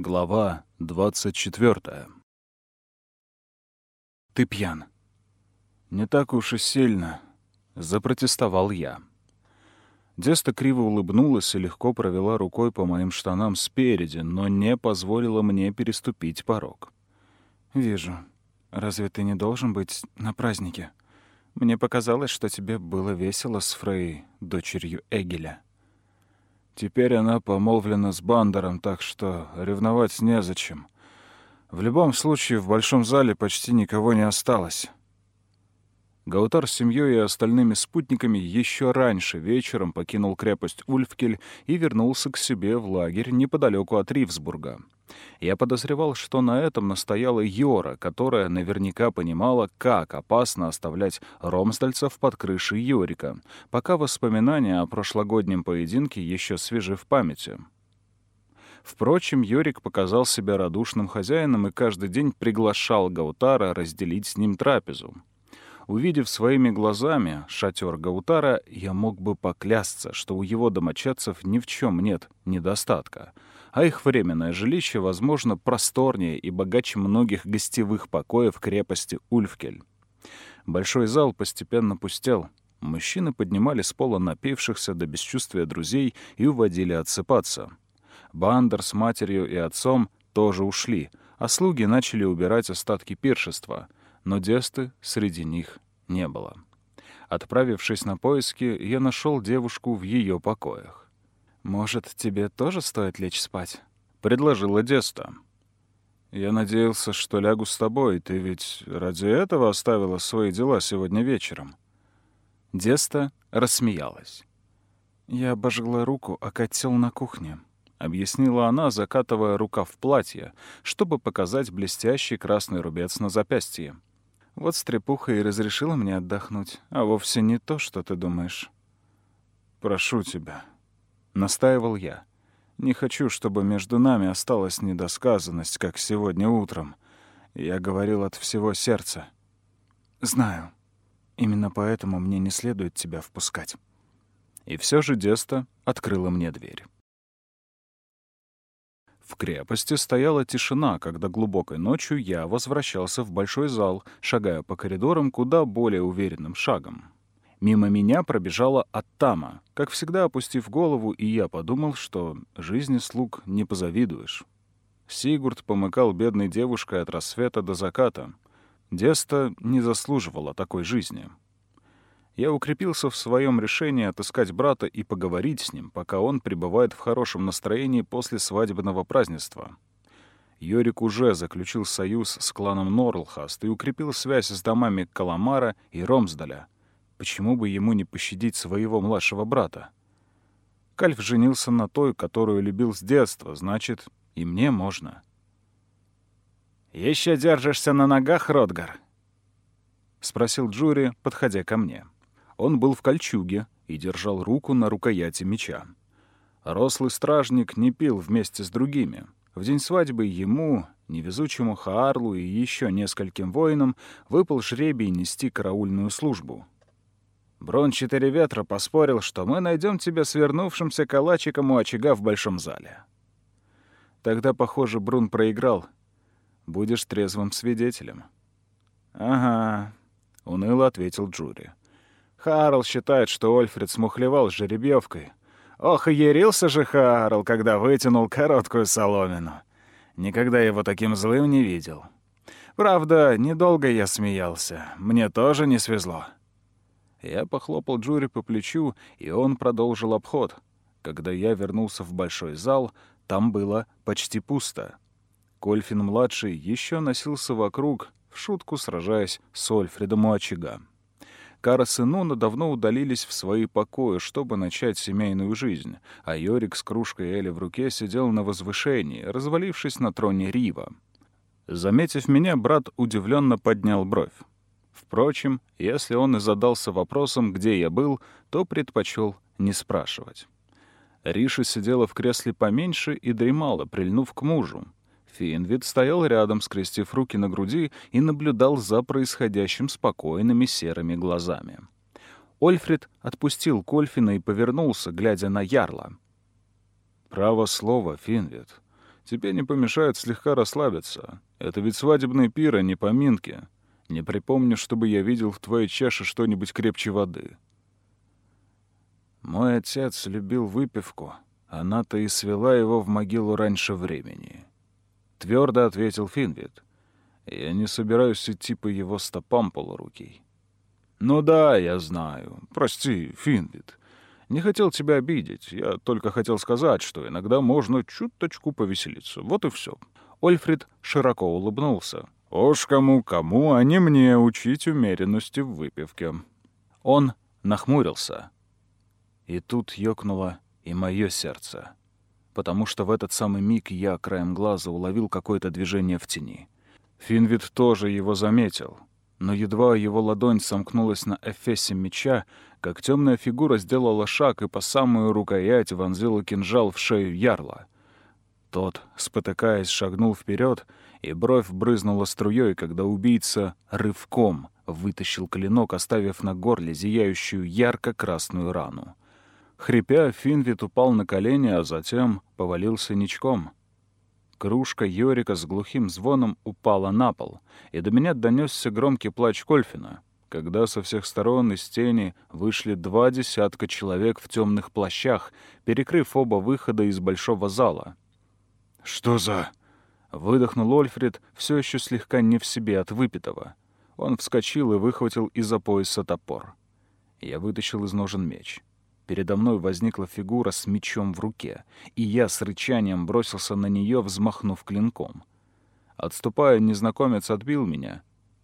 Глава 24. «Ты пьян». «Не так уж и сильно», — запротестовал я. Деста криво улыбнулась и легко провела рукой по моим штанам спереди, но не позволила мне переступить порог. «Вижу. Разве ты не должен быть на празднике? Мне показалось, что тебе было весело с Фрей, дочерью Эгеля». Теперь она помолвлена с Бандером, так что ревновать незачем. В любом случае, в большом зале почти никого не осталось. Гаутар с семьей и остальными спутниками еще раньше вечером покинул крепость Ульфкель и вернулся к себе в лагерь неподалеку от Ривсбурга. Я подозревал, что на этом настояла Йора, которая наверняка понимала, как опасно оставлять ромсдальцев под крышей Йорика, пока воспоминания о прошлогоднем поединке еще свежи в памяти. Впрочем, Йорик показал себя радушным хозяином и каждый день приглашал Гаутара разделить с ним трапезу. Увидев своими глазами шатер Гаутара, я мог бы поклясться, что у его домочадцев ни в чем нет недостатка — а их временное жилище, возможно, просторнее и богаче многих гостевых покоев крепости Ульфкель. Большой зал постепенно пустел. Мужчины поднимали с пола напившихся до бесчувствия друзей и уводили отсыпаться. Бандер с матерью и отцом тоже ушли, а слуги начали убирать остатки пиршества, но Десты среди них не было. Отправившись на поиски, я нашел девушку в ее покоях. «Может, тебе тоже стоит лечь спать?» — предложила Деста. «Я надеялся, что лягу с тобой. Ты ведь ради этого оставила свои дела сегодня вечером». Деста рассмеялась. «Я обожгла руку, а котел на кухне», — объяснила она, закатывая рукав в платье, чтобы показать блестящий красный рубец на запястье. «Вот стрепуха и разрешила мне отдохнуть, а вовсе не то, что ты думаешь». «Прошу тебя», Настаивал я. Не хочу, чтобы между нами осталась недосказанность, как сегодня утром. Я говорил от всего сердца. Знаю. Именно поэтому мне не следует тебя впускать. И все же Деста открыла мне дверь. Крепости стояла тишина, когда глубокой ночью я возвращался в большой зал, шагая по коридорам куда более уверенным шагом. Мимо меня пробежала Аттама, как всегда опустив голову, и я подумал, что жизни слуг не позавидуешь. Сигурд помыкал бедной девушкой от рассвета до заката. Деста не заслуживала такой жизни. Я укрепился в своем решении отыскать брата и поговорить с ним, пока он пребывает в хорошем настроении после свадебного празднества. Йорик уже заключил союз с кланом Норлхаст и укрепил связь с домами Каламара и Ромсдаля — Почему бы ему не пощадить своего младшего брата? Кальф женился на той, которую любил с детства, значит, и мне можно. «Еще держишься на ногах, Ротгар?» — спросил Джури, подходя ко мне. Он был в кольчуге и держал руку на рукояти меча. Рослый стражник не пил вместе с другими. В день свадьбы ему, невезучему Хаарлу и еще нескольким воинам выпал жребий нести караульную службу — Брон Четыре Ветра поспорил, что мы найдем тебя свернувшимся калачиком у очага в большом зале. Тогда, похоже, Брун проиграл. Будешь трезвым свидетелем. «Ага», — уныло ответил Джури. «Харл считает, что Ольфред смухлевал с жеребьевкой. Ох, и ярился же Харл, когда вытянул короткую соломину. Никогда его таким злым не видел. Правда, недолго я смеялся. Мне тоже не свезло». Я похлопал Джури по плечу, и он продолжил обход. Когда я вернулся в большой зал, там было почти пусто. Кольфин-младший еще носился вокруг, в шутку сражаясь с Ольфредом у очага. Карас и Нуна давно удалились в свои покои, чтобы начать семейную жизнь, а Йорик с кружкой Эли в руке сидел на возвышении, развалившись на троне Рива. Заметив меня, брат удивленно поднял бровь. Впрочем, если он и задался вопросом, где я был, то предпочел не спрашивать. Риша сидела в кресле поменьше и дремала, прильнув к мужу. Финвид стоял рядом, скрестив руки на груди, и наблюдал за происходящим спокойными серыми глазами. Ольфред отпустил Кольфина и повернулся, глядя на Ярла. «Право слово, Финвид. Тебе не помешает слегка расслабиться. Это ведь свадебный пир, а не поминки. Не припомню, чтобы я видел в твоей чаше что-нибудь крепче воды. Мой отец любил выпивку. Она-то и свела его в могилу раньше времени. Твердо ответил Финвит. Я не собираюсь идти по его стопам полурукий. Ну да, я знаю. Прости, Финвит. Не хотел тебя обидеть. Я только хотел сказать, что иногда можно чуточку повеселиться. Вот и все. Ольфрид широко улыбнулся. Уж кому-кому, а не мне учить умеренности в выпивке. Он нахмурился. И тут ёкнуло и мое сердце. Потому что в этот самый миг я краем глаза уловил какое-то движение в тени. Финвид тоже его заметил. Но едва его ладонь сомкнулась на эфесе меча, как темная фигура сделала шаг и по самую рукоять вонзила кинжал в шею ярла. Тот, спотыкаясь, шагнул вперед, и бровь брызнула струей, когда убийца рывком вытащил клинок, оставив на горле зияющую ярко-красную рану. Хрипя, Финвит упал на колени, а затем повалился ничком. Кружка Йорика с глухим звоном упала на пол, и до меня донесся громкий плач Кольфина, когда со всех сторон из тени вышли два десятка человек в темных плащах, перекрыв оба выхода из большого зала. «Что за...» — выдохнул Ольфред, все еще слегка не в себе от выпитого. Он вскочил и выхватил из-за пояса топор. Я вытащил из ножен меч. Передо мной возникла фигура с мечом в руке, и я с рычанием бросился на нее, взмахнув клинком. Отступая, незнакомец отбил меня.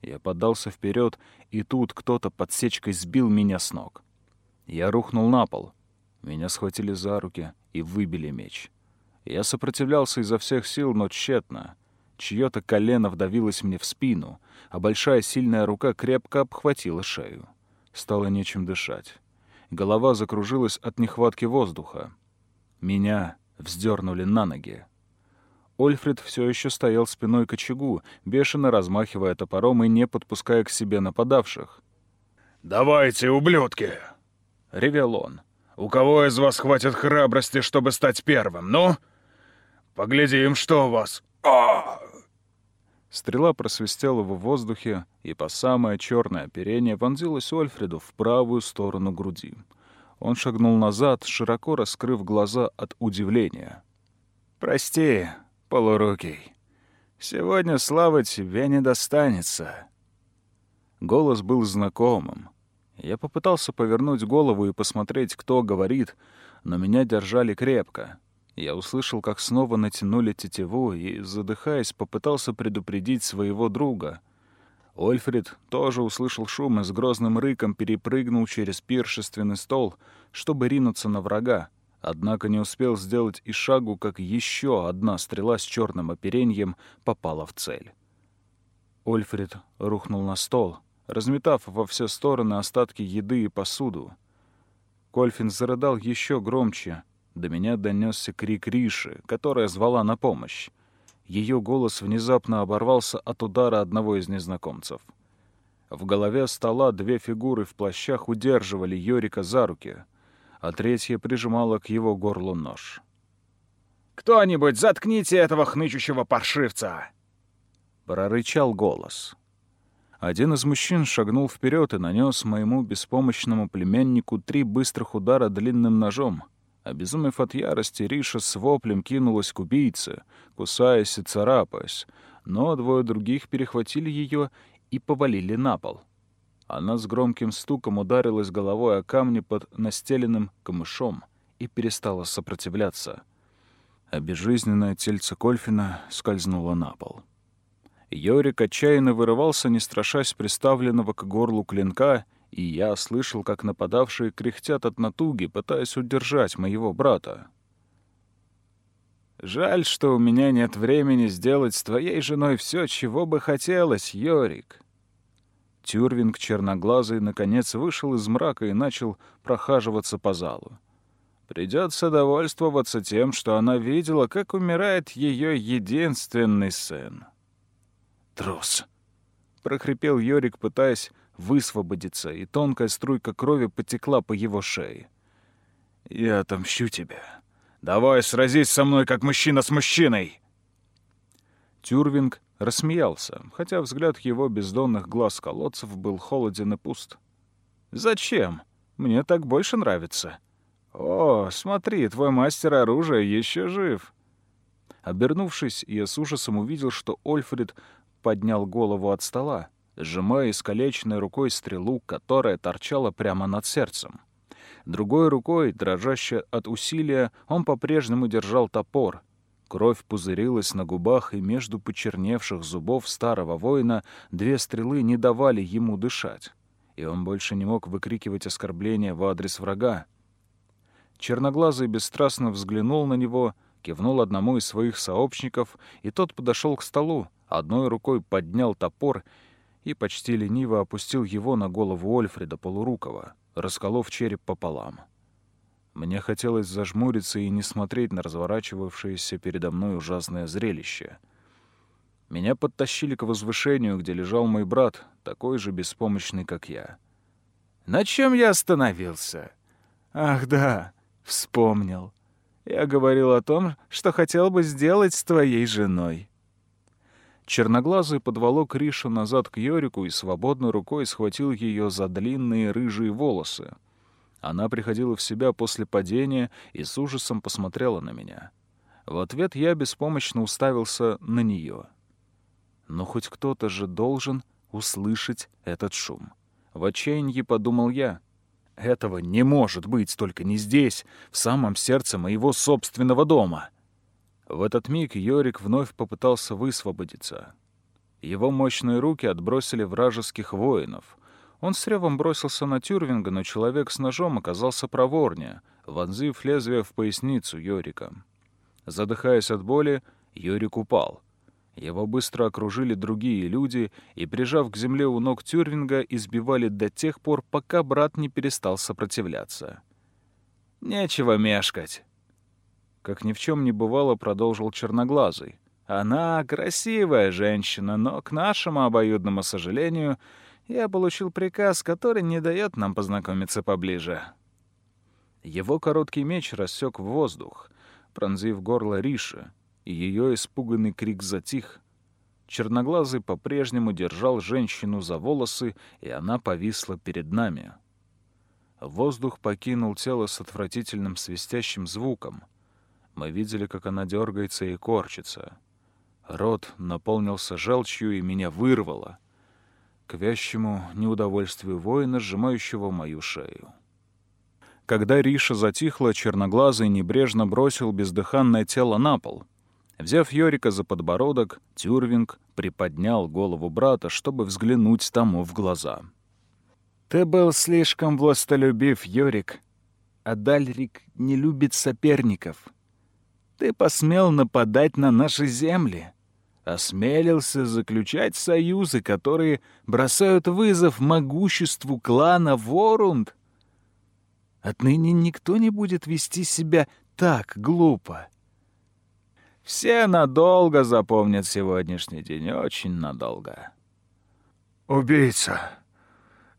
Я поддался вперед, и тут кто-то подсечкой сбил меня с ног. Я рухнул на пол. Меня схватили за руки и выбили меч. Я сопротивлялся изо всех сил, но тщетно. Чьё-то колено вдавилось мне в спину, а большая сильная рука крепко обхватила шею. Стало нечем дышать. Голова закружилась от нехватки воздуха. Меня вздернули на ноги. Ольфред все еще стоял спиной к очагу, бешено размахивая топором и не подпуская к себе нападавших. «Давайте, ублюдки!» — ревел он. «У кого из вас хватит храбрости, чтобы стать первым, ну? Поглядим, что у вас...» Стрела просвистела в воздухе, и по самое черное оперение вонзилась Ольфреду в правую сторону груди. Он шагнул назад, широко раскрыв глаза от удивления. «Прости, полурукий, сегодня слава тебе не достанется». Голос был знакомым. Я попытался повернуть голову и посмотреть, кто говорит, но меня держали крепко. Я услышал, как снова натянули тетиву и, задыхаясь, попытался предупредить своего друга. Ольфред тоже услышал шум и с грозным рыком перепрыгнул через пиршественный стол, чтобы ринуться на врага, однако не успел сделать и шагу, как еще одна стрела с черным опереньем попала в цель. Ольфред рухнул на стол, разметав во все стороны остатки еды и посуду. Кольфин зарыдал еще громче — до меня донесся крик Риши, которая звала на помощь. Ее голос внезапно оборвался от удара одного из незнакомцев. В голове стола две фигуры в плащах удерживали Йорика за руки, а третья прижимала к его горлу нож. «Кто-нибудь заткните этого хнычущего паршивца!» Прорычал голос. Один из мужчин шагнул вперед и нанес моему беспомощному племяннику три быстрых удара длинным ножом — Обезумев от ярости, Риша с воплем кинулась к убийце, кусаясь и царапаясь, но двое других перехватили ее и повалили на пол. Она с громким стуком ударилась головой о камни под настеленным камышом и перестала сопротивляться. А безжизненное тельце Кольфина скользнуло на пол. Йорик отчаянно вырывался, не страшась приставленного к горлу клинка, и я слышал, как нападавшие кряхтят от натуги, пытаясь удержать моего брата. «Жаль, что у меня нет времени сделать с твоей женой все, чего бы хотелось, Йорик». Тюрвинг черноглазый наконец вышел из мрака и начал прохаживаться по залу. Придется довольствоваться тем, что она видела, как умирает ее единственный сын. «Трус!» — прохрипел Йорик, пытаясь высвободиться, и тонкая струйка крови потекла по его шее. «Я отомщу тебя. Давай сразись со мной, как мужчина с мужчиной!» Тюрвинг рассмеялся, хотя взгляд его бездонных глаз колодцев был холоден и пуст. «Зачем? Мне так больше нравится». «О, смотри, твой мастер оружия еще жив». Обернувшись, я с ужасом увидел, что Ольфред поднял голову от стола, сжимая искалеченной рукой стрелу, которая торчала прямо над сердцем. Другой рукой, дрожащей от усилия, он по-прежнему держал топор. Кровь пузырилась на губах, и между почерневших зубов старого воина две стрелы не давали ему дышать. И он больше не мог выкрикивать оскорбления в адрес врага. Черноглазый бесстрастно взглянул на него, кивнул одному из своих сообщников, и тот подошел к столу, одной рукой поднял топор и почти лениво опустил его на голову Ольфреда Полурукова расколов череп пополам. Мне хотелось зажмуриться и не смотреть на разворачивавшееся передо мной ужасное зрелище. Меня подтащили к возвышению, где лежал мой брат, такой же беспомощный, как я. На чем я остановился? Ах да, вспомнил. Я говорил о том, что хотел бы сделать с твоей женой. Черноглазый подволок Ришу назад к Йорику и свободной рукой схватил ее за длинные рыжие волосы. Она приходила в себя после падения и с ужасом посмотрела на меня. В ответ я беспомощно уставился на нее. Но хоть кто-то же должен услышать этот шум. В отчаянии подумал я. Этого не может быть, только не здесь, в самом сердце моего собственного дома. В этот миг Йорик вновь попытался высвободиться. Его мощные руки отбросили вражеских воинов. Он с ревом бросился на Тюрвинга, но человек с ножом оказался проворнее, вонзив лезвие в поясницу Йорика. Задыхаясь от боли, Йорик упал. Его быстро окружили другие люди и, прижав к земле у ног Тюрвинга, избивали до тех пор, пока брат не перестал сопротивляться. «Нечего мешкать», как ни в чем не бывало, продолжил Черноглазый. Она красивая женщина, но, к нашему обоюдному сожалению, я получил приказ, который не дает нам познакомиться поближе. Его короткий меч рассек в воздух, пронзив горло Риши, и ее испуганный крик затих. Черноглазый по-прежнему держал женщину за волосы, и она повисла перед нами. Воздух покинул тело с отвратительным свистящим звуком — мы видели, как она дергается и корчится. Рот наполнился желчью, и меня вырвало. К вящему неудовольствию воина, сжимающего мою шею. Когда Риша затихла, черноглазый небрежно бросил бездыханное тело на пол. Взяв Йорика за подбородок, Тюрвинг приподнял голову брата, чтобы взглянуть тому в глаза. «Ты был слишком властолюбив, Йорик. А Дальрик не любит соперников. Ты посмел нападать на наши земли, осмелился заключать союзы, которые бросают вызов могуществу клана Ворунд. Отныне никто не будет вести себя так глупо. Все надолго запомнят сегодняшний день, очень надолго. «Убийца.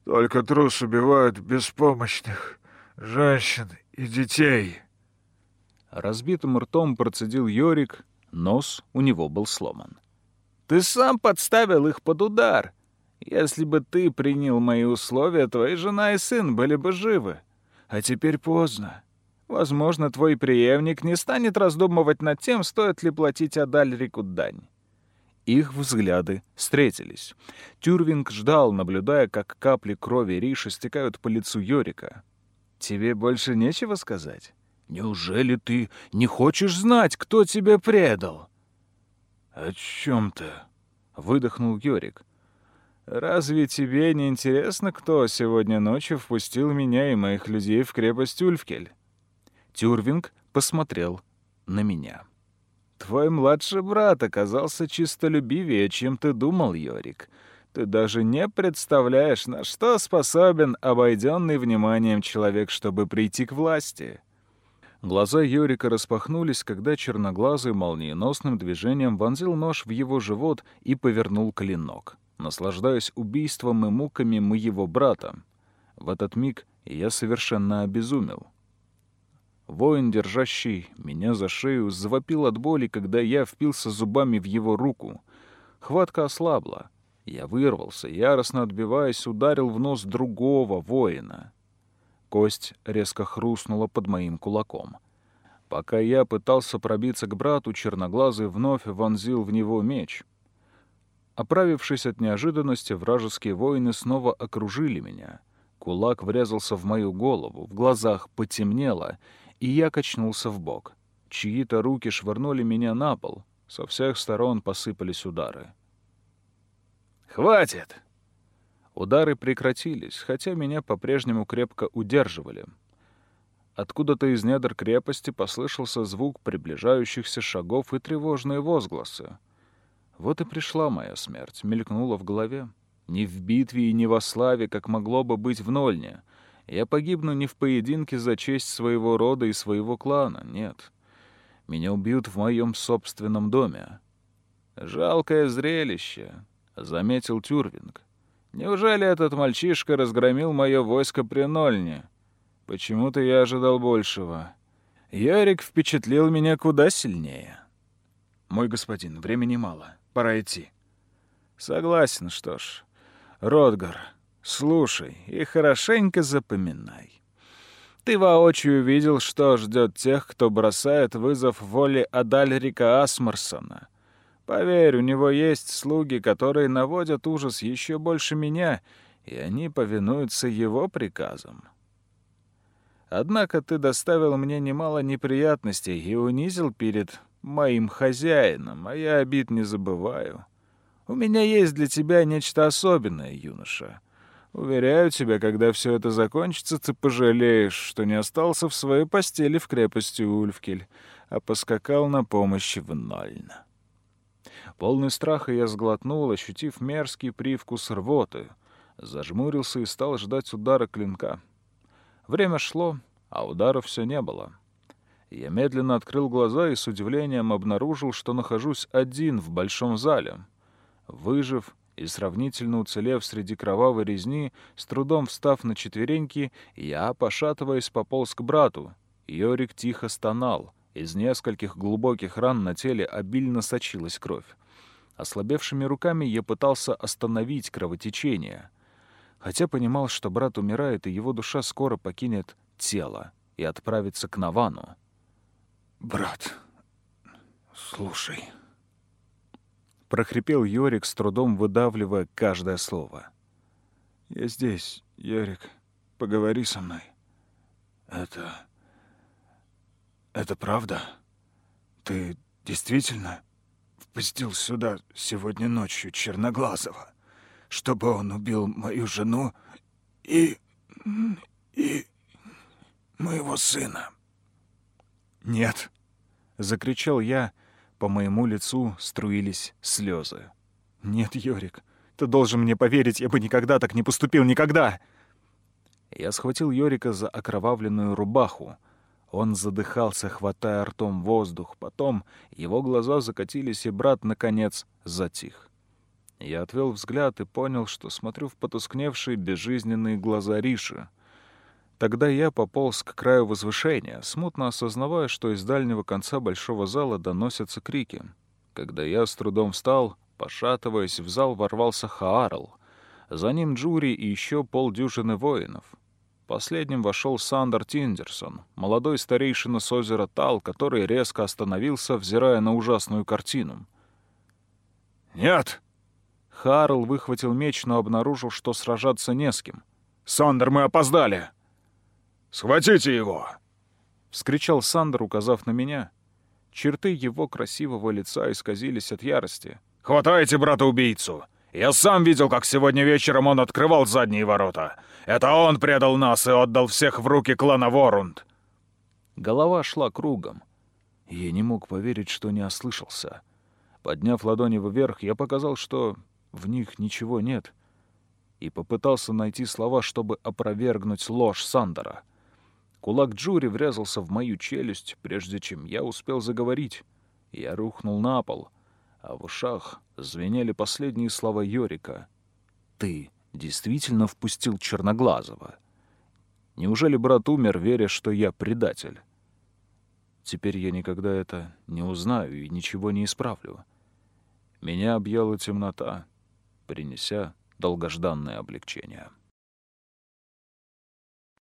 Только трус убивают беспомощных женщин и детей». Разбитым ртом процедил Йорик, нос у него был сломан. «Ты сам подставил их под удар. Если бы ты принял мои условия, твоя жена и сын были бы живы. А теперь поздно. Возможно, твой преемник не станет раздумывать над тем, стоит ли платить Адальрику дань». Их взгляды встретились. Тюрвинг ждал, наблюдая, как капли крови Риши стекают по лицу Йорика. «Тебе больше нечего сказать?» Неужели ты не хочешь знать, кто тебя предал? О чем ты? выдохнул Йорик. Разве тебе не интересно, кто сегодня ночью впустил меня и моих людей в крепость Ульфкель? Тюрвинг посмотрел на меня. Твой младший брат оказался чистолюбивее, чем ты думал, Йорик. Ты даже не представляешь, на что способен обойденный вниманием человек, чтобы прийти к власти. Глаза Йорика распахнулись, когда черноглазый молниеносным движением вонзил нож в его живот и повернул клинок, наслаждаясь убийством и муками моего брата. В этот миг я совершенно обезумел. Воин, держащий меня за шею, завопил от боли, когда я впился зубами в его руку. Хватка ослабла. Я вырвался, яростно отбиваясь, ударил в нос другого воина. Кость резко хрустнула под моим кулаком. Пока я пытался пробиться к брату, черноглазый вновь вонзил в него меч. Оправившись от неожиданности, вражеские воины снова окружили меня. Кулак врезался в мою голову, в глазах потемнело, и я качнулся в бок. Чьи-то руки швырнули меня на пол. Со всех сторон посыпались удары. «Хватит!» Удары прекратились, хотя меня по-прежнему крепко удерживали. Откуда-то из недр крепости послышался звук приближающихся шагов и тревожные возгласы. Вот и пришла моя смерть, мелькнула в голове. Не в битве и не во славе, как могло бы быть в Нольне. Я погибну не в поединке за честь своего рода и своего клана, нет. Меня убьют в моем собственном доме. Жалкое зрелище, — заметил Тюрвинг. Неужели этот мальчишка разгромил мое войско при Нольне? Почему-то я ожидал большего. Ярик впечатлил меня куда сильнее. Мой господин, времени мало. Пора идти. Согласен, что ж. Ротгар, слушай и хорошенько запоминай. Ты воочию видел, что ждет тех, кто бросает вызов воле Адальрика Асмарсона — Поверь, у него есть слуги, которые наводят ужас еще больше меня, и они повинуются его приказам. Однако ты доставил мне немало неприятностей и унизил перед моим хозяином, а я обид не забываю. У меня есть для тебя нечто особенное, юноша. Уверяю тебя, когда все это закончится, ты пожалеешь, что не остался в своей постели в крепости Ульфкель, а поскакал на помощь в Нольна. Полный страха я сглотнул, ощутив мерзкий привкус рвоты. Зажмурился и стал ждать удара клинка. Время шло, а удара все не было. Я медленно открыл глаза и с удивлением обнаружил, что нахожусь один в большом зале. Выжив и сравнительно уцелев среди кровавой резни, с трудом встав на четвереньки, я, пошатываясь, пополз к брату. Йорик тихо стонал. Из нескольких глубоких ран на теле обильно сочилась кровь. Ослабевшими руками я пытался остановить кровотечение, хотя понимал, что брат умирает, и его душа скоро покинет тело и отправится к Навану. «Брат, слушай», — прохрипел Йорик, с трудом выдавливая каждое слово. «Я здесь, Йорик. Поговори со мной. Это... это правда? Ты действительно впустил сюда сегодня ночью Черноглазого, чтобы он убил мою жену и... и... моего сына». «Нет!» — закричал я. По моему лицу струились слезы. «Нет, Йорик, ты должен мне поверить, я бы никогда так не поступил, никогда!» Я схватил Йорика за окровавленную рубаху, он задыхался, хватая ртом воздух. Потом его глаза закатились, и брат, наконец, затих. Я отвел взгляд и понял, что смотрю в потускневшие безжизненные глаза Риши. Тогда я пополз к краю возвышения, смутно осознавая, что из дальнего конца большого зала доносятся крики. Когда я с трудом встал, пошатываясь, в зал ворвался Хаарл. За ним Джури и еще полдюжины воинов. Последним вошел Сандер Тиндерсон, молодой старейшина с озера Тал, который резко остановился, взирая на ужасную картину. «Нет!» Харл выхватил меч, но обнаружил, что сражаться не с кем. «Сандер, мы опоздали!» «Схватите его!» — вскричал Сандер, указав на меня. Черты его красивого лица исказились от ярости. «Хватайте брата-убийцу! Я сам видел, как сегодня вечером он открывал задние ворота. Это он предал нас и отдал всех в руки клана Ворунд. Голова шла кругом. Я не мог поверить, что не ослышался. Подняв ладони вверх, я показал, что в них ничего нет, и попытался найти слова, чтобы опровергнуть ложь Сандера. Кулак Джури врезался в мою челюсть, прежде чем я успел заговорить. Я рухнул на пол, а в ушах звенели последние слова Йорика. «Ты действительно впустил Черноглазого. Неужели брат умер, веря, что я предатель? Теперь я никогда это не узнаю и ничего не исправлю. Меня объяла темнота, принеся долгожданное облегчение.